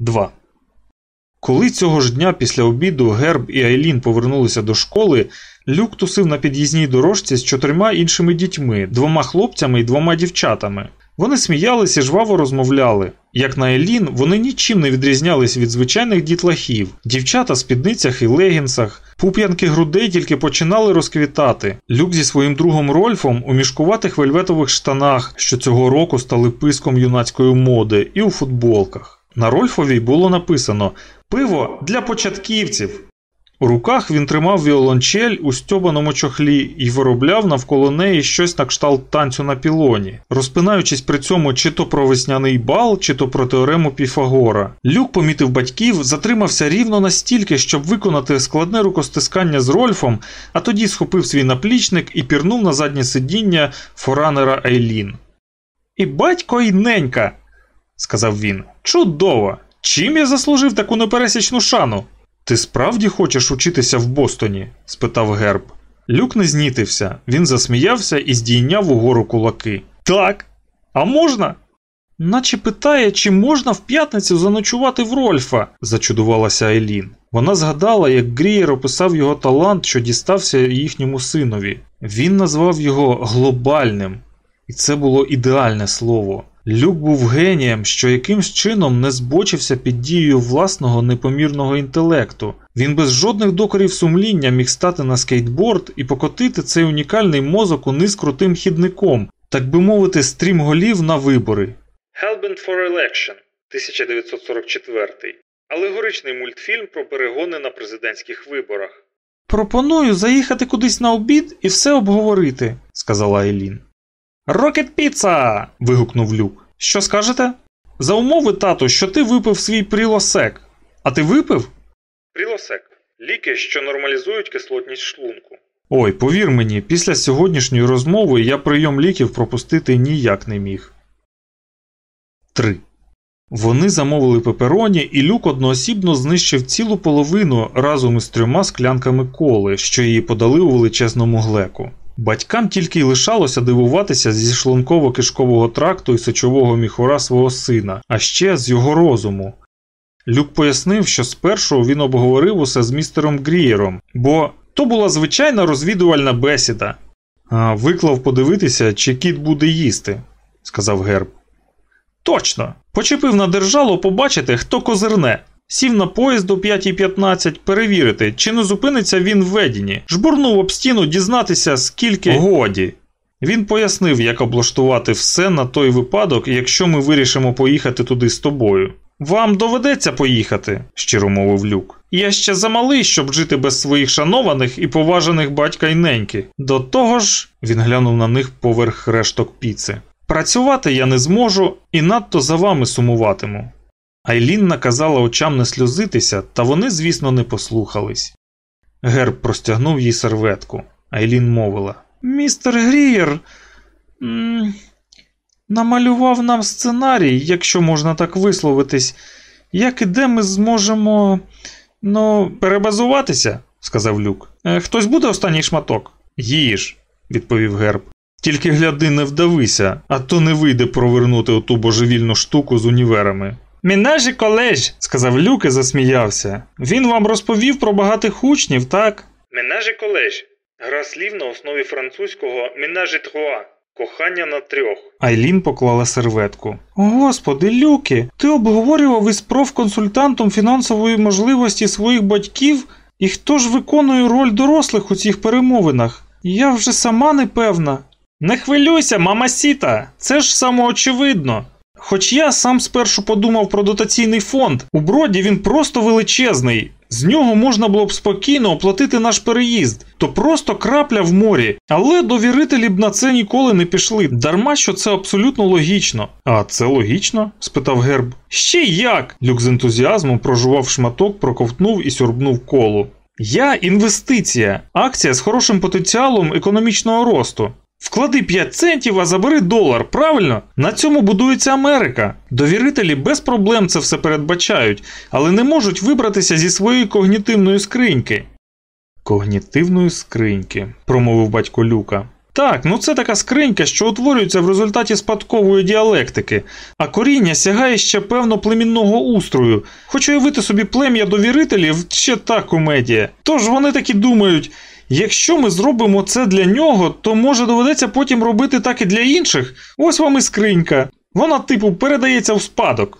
2. Коли цього ж дня після обіду Герб і Айлін повернулися до школи, Люк тусив на під'їзній дорожці з чотирма іншими дітьми, двома хлопцями і двома дівчатами. Вони сміялися і жваво розмовляли. Як на Елін, вони нічим не відрізнялись від звичайних дітлахів. Дівчата в спідницях і легінсах, пуп'янки грудей тільки починали розквітати. Люк зі своїм другом Рольфом у мішкуватих вельветових штанах, що цього року стали писком юнацької моди, і у футболках. На Рольфовій було написано Пиво для початківців. У руках він тримав віолончель у стьобаному чохлі і виробляв навколо неї щось на кшталт танцю на пілоні, розпинаючись при цьому чи то про весняний бал, чи то про теорему Піфагора. Люк помітив батьків, затримався рівно настільки, щоб виконати складне рукостискання з Рольфом, а тоді схопив свій наплічник і пірнув на заднє сидіння форанера Айлін. І батько і ненька, сказав він. Чудово! Чим я заслужив таку непересічну шану? Ти справді хочеш учитися в Бостоні? спитав Герб. Люк не знітився, він засміявся і здійняв угору кулаки. Так, а можна? Наче питає, чи можна в п'ятницю заночувати в Рольфа, зачудувалася Айлін. Вона згадала, як Грієр описав його талант, що дістався їхньому синові. Він назвав його глобальним, і це було ідеальне слово. Люк був генієм, що якимсь чином не збочився під дією власного непомірного інтелекту. Він без жодних докорів сумління міг стати на скейтборд і покотити цей унікальний мозок униз крутим хідником, так би мовити, стрім голів на вибори. Hellbent for Election 1944. Алегоричний мультфільм про перегони на президентських виборах. Пропоную заїхати кудись на обід і все обговорити, сказала Елін. Рокет піца. вигукнув Люк. Що скажете? За умови, тату, що ти випив свій прілосек. А ти випив? Прілосек ліки, що нормалізують кислотність шлунку. Ой, повір мені, після сьогоднішньої розмови я прийом ліків пропустити ніяк не міг. 3. Вони замовили пепероні, і люк одноосібно знищив цілу половину разом із трьома склянками коли, що її подали у величезному глеку. Батькам тільки й лишалося дивуватися зі шлунково-кишкового тракту і сечового міхура свого сина, а ще з його розуму. Люк пояснив, що спершу він обговорив усе з містером Грієром, бо то була звичайна розвідувальна бесіда. А Виклав подивитися, чи кіт буде їсти, сказав Герб. Точно! Почепив на держалу побачити, хто козирне. Сів на поїзд о 5.15 перевірити, чи не зупиниться він в ведіні, жбурнув об стіну дізнатися, скільки годі. Він пояснив, як облаштувати все на той випадок, якщо ми вирішимо поїхати туди з тобою. Вам доведеться поїхати, щиро мовив люк. Я ще замалий, щоб жити без своїх шанованих і поважаних батька й неньки. До того ж, він глянув на них поверх решток піци. Працювати я не зможу і надто за вами сумуватиму. Айлін наказала очам не сльозитися, та вони, звісно, не послухались. Герб простягнув їй серветку. Айлін мовила: Містер Грієр м намалював нам сценарій, якщо можна так висловитись, як і де ми зможемо ну, перебазуватися, сказав люк. «Е, хтось буде останній шматок? Їж, відповів Герб. Тільки гляди, не вдавися, а то не вийде провернути оту божевільну штуку з універами. Мінажі колеж, сказав Люк і засміявся. Він вам розповів про багатих учнів, так? Менажі колеж. Гра слів на основі французького Менажі труа. Кохання на трьох. Айлін поклала серветку. Господи, Люки, ти обговорював із профконсультантом фінансової можливості своїх батьків, і хто ж виконує роль дорослих у цих перемовинах? Я вже сама не певна. Не хвилюйся, мама Сіта, це ж самоочевидно. Хоч я сам спершу подумав про дотаційний фонд, у броді він просто величезний. З нього можна було б спокійно оплатити наш переїзд, то просто крапля в морі, але довірителі б на це ніколи не пішли, дарма що це абсолютно логічно. А це логічно? спитав Герб. Ще як? Люк з ентузіазмом прожував шматок, проковтнув і сьорбнув колу. Я інвестиція, акція з хорошим потенціалом економічного росту. Вклади 5 центів, а забери долар, правильно? На цьому будується Америка. Довірителі без проблем це все передбачають, але не можуть вибратися зі своєї когнітивної скриньки. Когнітивної скриньки, промовив батько Люка. Так, ну це така скринька, що утворюється в результаті спадкової діалектики, а коріння сягає ще певно племінного устрою. Хоч уявити собі плем'я довірителів ще та комедія. Тож вони таки думають. Якщо ми зробимо це для нього, то може доведеться потім робити так і для інших. Ось вам і скринька. Вона, типу, передається в спадок.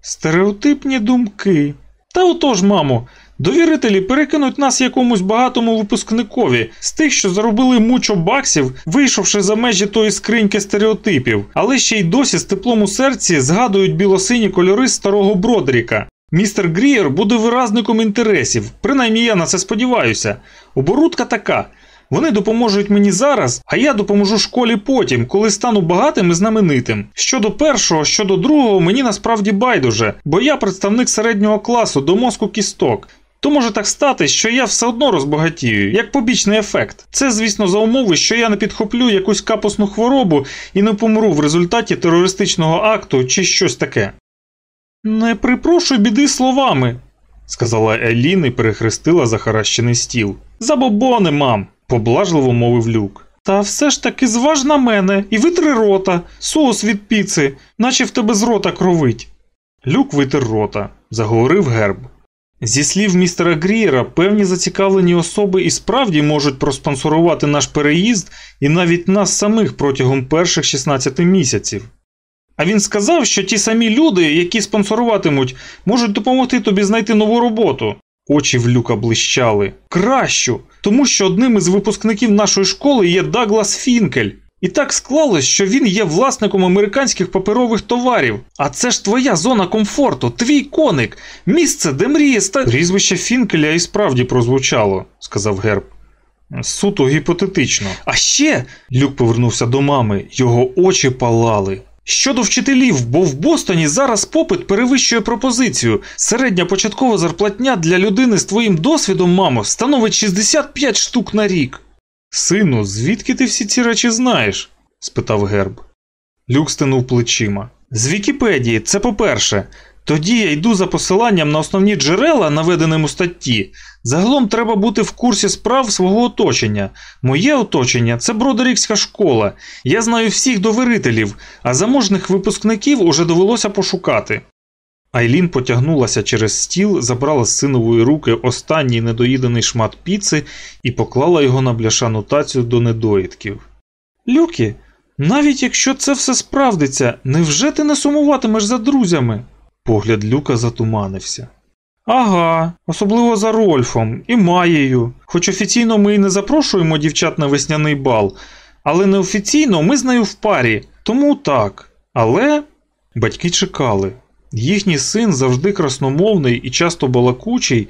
Стереотипні думки. Та отож, мамо, довірителі перекинуть нас якомусь багатому випускникові з тих, що заробили мучо баксів, вийшовши за межі тої скриньки стереотипів, але ще й досі з теплом у серці згадують білосині кольори старого Бродеріка. Містер Грієр буде виразником інтересів, принаймні я на це сподіваюся. Оборудка така. Вони допоможуть мені зараз, а я допоможу школі потім, коли стану багатим і знаменитим. Щодо першого, щодо другого, мені насправді байдуже, бо я представник середнього класу до мозку кісток. То може так стати, що я все одно розбагатію, як побічний ефект. Це, звісно, за умови, що я не підхоплю якусь капусну хворобу і не помру в результаті терористичного акту чи щось таке. Не припрошуй біди словами, сказала Елін і перехрестила захаращений стіл. Забобони, мам, поблажливо мовив люк. Та все ж таки зваж на мене і витри рота, соус від піци, наче в тебе з рота кровить. Люк витер рота, заговорив герб. Зі слів містера Грієра, певні зацікавлені особи і справді можуть проспонсорувати наш переїзд і навіть нас самих протягом перших 16 місяців. А він сказав, що ті самі люди, які спонсоруватимуть, можуть допомогти тобі знайти нову роботу. Очі в люка блищали. Кращу, тому що одним із випускників нашої школи є Даглас Фінкель. І так склалось, що він є власником американських паперових товарів. А це ж твоя зона комфорту, твій коник, місце, де мріє ста. Прізвище Фінкеля і справді прозвучало, сказав Герб. Суто гіпотетично. А ще. Люк повернувся до мами, його очі палали. Щодо вчителів, бо в Бостоні зараз попит перевищує пропозицію. Середня початкова зарплатня для людини з твоїм досвідом, мамо, становить 65 штук на рік. Сину, звідки ти всі ці речі знаєш? спитав Герб. Люк стинув плечима. З Вікіпедії, це по-перше. Тоді я йду за посиланням на основні джерела, наведеним у статті. Загалом треба бути в курсі справ свого оточення. Моє оточення це Бродерікська школа. Я знаю всіх довірителів, а заможних випускників уже довелося пошукати. Айлін потягнулася через стіл, забрала з синової руки останній недоїдений шмат піци і поклала його на бляшану тацю до недоїдків. Люкі, навіть якщо це все справдиться, невже ти не сумуватимеш за друзями? Погляд Люка затуманився. Ага, особливо за Рольфом і Маєю. Хоч офіційно ми і не запрошуємо дівчат на весняний бал, але неофіційно ми з нею в парі, тому так. Але батьки чекали. Їхній син завжди красномовний і часто балакучий,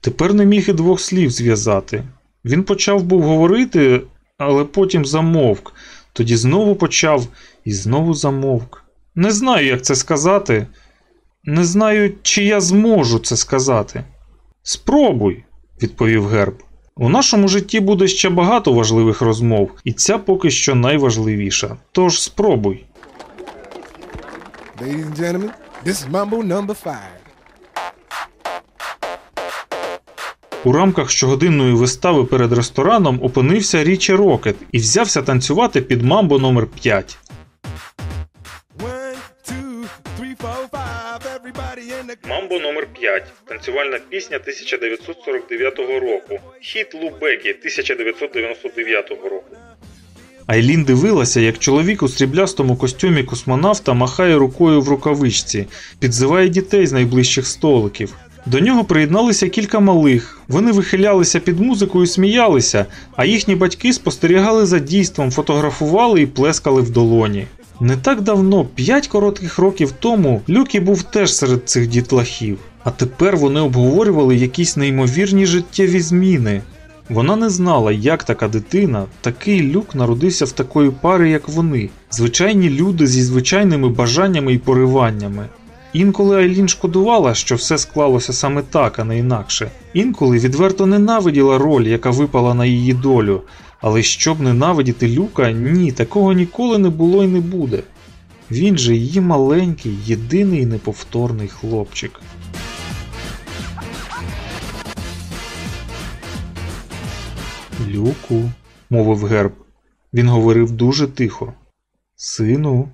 тепер не міг і двох слів зв'язати. Він почав був говорити, але потім замовк, тоді знову почав і знову замовк. Не знаю, як це сказати. Не знаю, чи я зможу це сказати. Спробуй, відповів Герб. У нашому житті буде ще багато важливих розмов, і ця поки що найважливіша. Тож спробуй. Ladies and gentlemen, this is Mambo number five. У рамках щогодинної вистави перед рестораном опинився Річі Рокет і взявся танцювати під мамбо номер 5 Мамбо номер 5 Танцювальна пісня 1949 року. Хіт Лу Бегі 1999 року. Айлін дивилася, як чоловік у сріблястому костюмі космонавта махає рукою в рукавичці, підзиває дітей з найближчих столиків. До нього приєдналися кілька малих. Вони вихилялися під музику і сміялися, а їхні батьки спостерігали за дійством, фотографували і плескали в долоні. Не так давно, п'ять коротких років тому, Люкі був теж серед цих дітлахів, а тепер вони обговорювали якісь неймовірні життєві зміни. Вона не знала, як така дитина, такий люк народився в такої пари, як вони, звичайні люди зі звичайними бажаннями і пориваннями. Інколи Айлін шкодувала, що все склалося саме так, а не інакше. Інколи відверто ненавиділа роль, яка випала на її долю. Але щоб ненавидіти люка, ні, такого ніколи не було і не буде. Він же її маленький, єдиний неповторний хлопчик. Люку, мовив герб, Він говорив дуже тихо. Сину.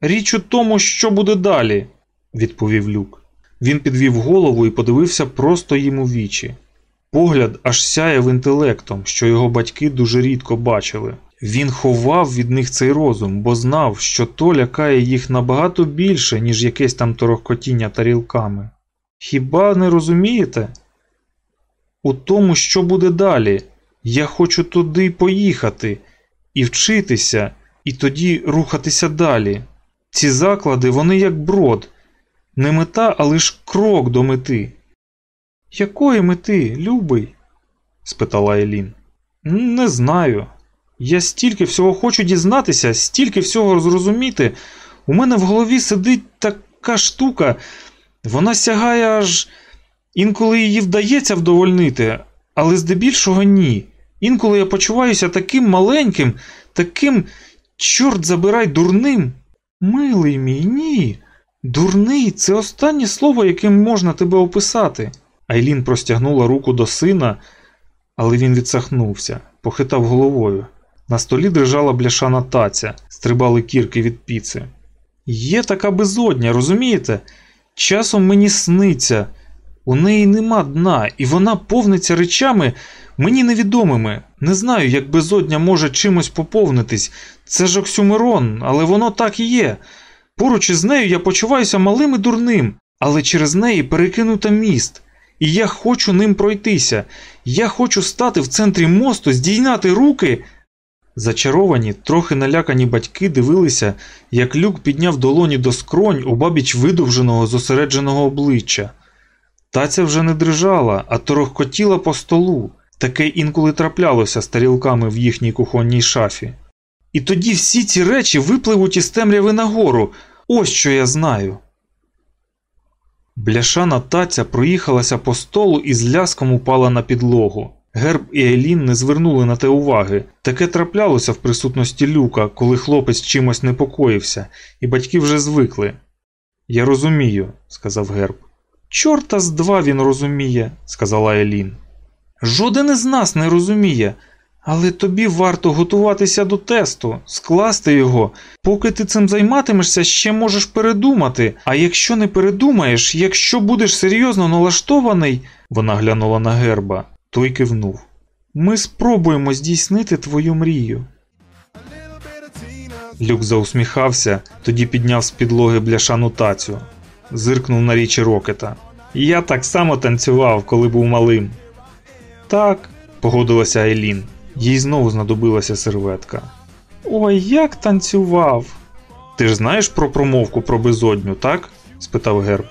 Річ у тому, що буде далі, відповів люк. Він підвів голову і подивився просто їм у вічі. Погляд аж сяяв інтелектом, що його батьки дуже рідко бачили. Він ховав від них цей розум, бо знав, що то лякає їх набагато більше, ніж якесь там торохкотіння тарілками. Хіба не розумієте? У тому, що буде далі. Я хочу туди поїхати і вчитися, і тоді рухатися далі. Ці заклади, вони як брод, не мета, а лиш крок до мети. Якої мети, любий? спитала Елін. Не знаю. Я стільки всього хочу дізнатися, стільки всього зрозуміти. У мене в голові сидить така штука, вона сягає аж інколи її вдається вдовольнити, але здебільшого ні. Інколи я почуваюся таким маленьким, таким, чорт забирай, дурним. Милий мій, ні. Дурний це останнє слово, яким можна тебе описати. Айлін простягнула руку до сина, але він відсахнувся, похитав головою. На столі дрижала бляшана таця, стрибали кірки від піци. Є така безодня, розумієте? Часом мені сниться, у неї нема дна, і вона повниться речами мені невідомими. Не знаю, як безодня може чимось поповнитись. Це ж оксюмерон, але воно так і є. Поруч із нею я почуваюся малим і дурним, але через неї перекинута міст. І я хочу ним пройтися. Я хочу стати в центрі мосту, здійняти руки. Зачаровані, трохи налякані батьки дивилися, як люк підняв долоні до скронь у бабіч видовженого зосередженого обличчя. Таця вже не дрижала, а торохкотіла по столу. Таке інколи траплялося з тарілками в їхній кухонній шафі. І тоді всі ці речі випливуть із темряви нагору. Ось що я знаю. Бляшана таця проїхалася по столу і з ляском упала на підлогу. Герб і Елін не звернули на те уваги. Таке траплялося в присутності люка, коли хлопець чимось непокоївся, і батьки вже звикли. Я розумію, сказав Герб. Чорта з два він розуміє, сказала Елін. Жоден із нас не розуміє, але тобі варто готуватися до тесту, скласти його. Поки ти цим займатимешся, ще можеш передумати. А якщо не передумаєш, якщо будеш серйозно налаштований, вона глянула на герба, той кивнув. Ми спробуємо здійснити твою мрію. Люк заусміхався, тоді підняв з підлоги бляшану тацю, зиркнув на річі Рокета. Я так само танцював, коли був малим. Так, погодилася Айлін. Їй знову знадобилася серветка. Ой, як танцював. Ти ж знаєш про промовку про безодню, так? спитав Герб.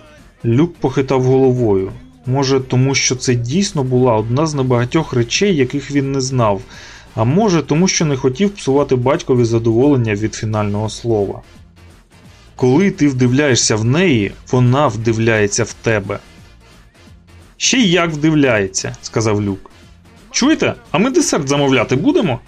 Люк похитав головою. Може, тому що це дійсно була одна з небагатьох речей, яких він не знав, а може, тому що не хотів псувати батькові задоволення від фінального слова. Коли ти вдивляєшся в неї, вона вдивляється в тебе. Ще й як вдивляється, сказав Люк. Чуєте, а ми десерт замовляти будемо?